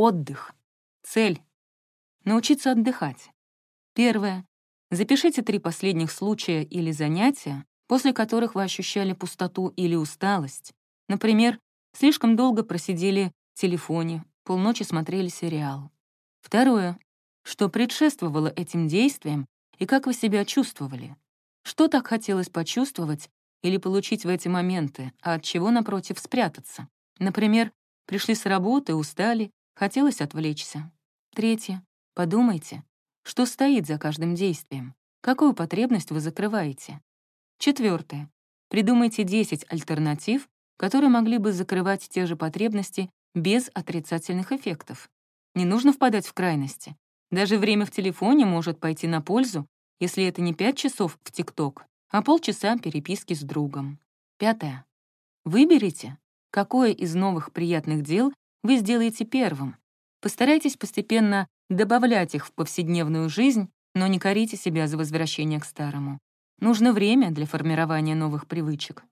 Отдых. Цель. Научиться отдыхать. Первое. Запишите три последних случая или занятия, после которых вы ощущали пустоту или усталость. Например, слишком долго просидели в телефоне, полночи смотрели сериал. Второе. Что предшествовало этим действиям и как вы себя чувствовали? Что так хотелось почувствовать или получить в эти моменты, а от чего, напротив, спрятаться? Например, пришли с работы, устали, хотелось отвлечься. Третье. Подумайте, что стоит за каждым действием, какую потребность вы закрываете. Четвертое. Придумайте 10 альтернатив, которые могли бы закрывать те же потребности без отрицательных эффектов. Не нужно впадать в крайности. Даже время в телефоне может пойти на пользу, если это не 5 часов в ТикТок, а полчаса переписки с другом. Пятое. Выберите, какое из новых приятных дел вы сделаете первым. Постарайтесь постепенно добавлять их в повседневную жизнь, но не корите себя за возвращение к старому. Нужно время для формирования новых привычек.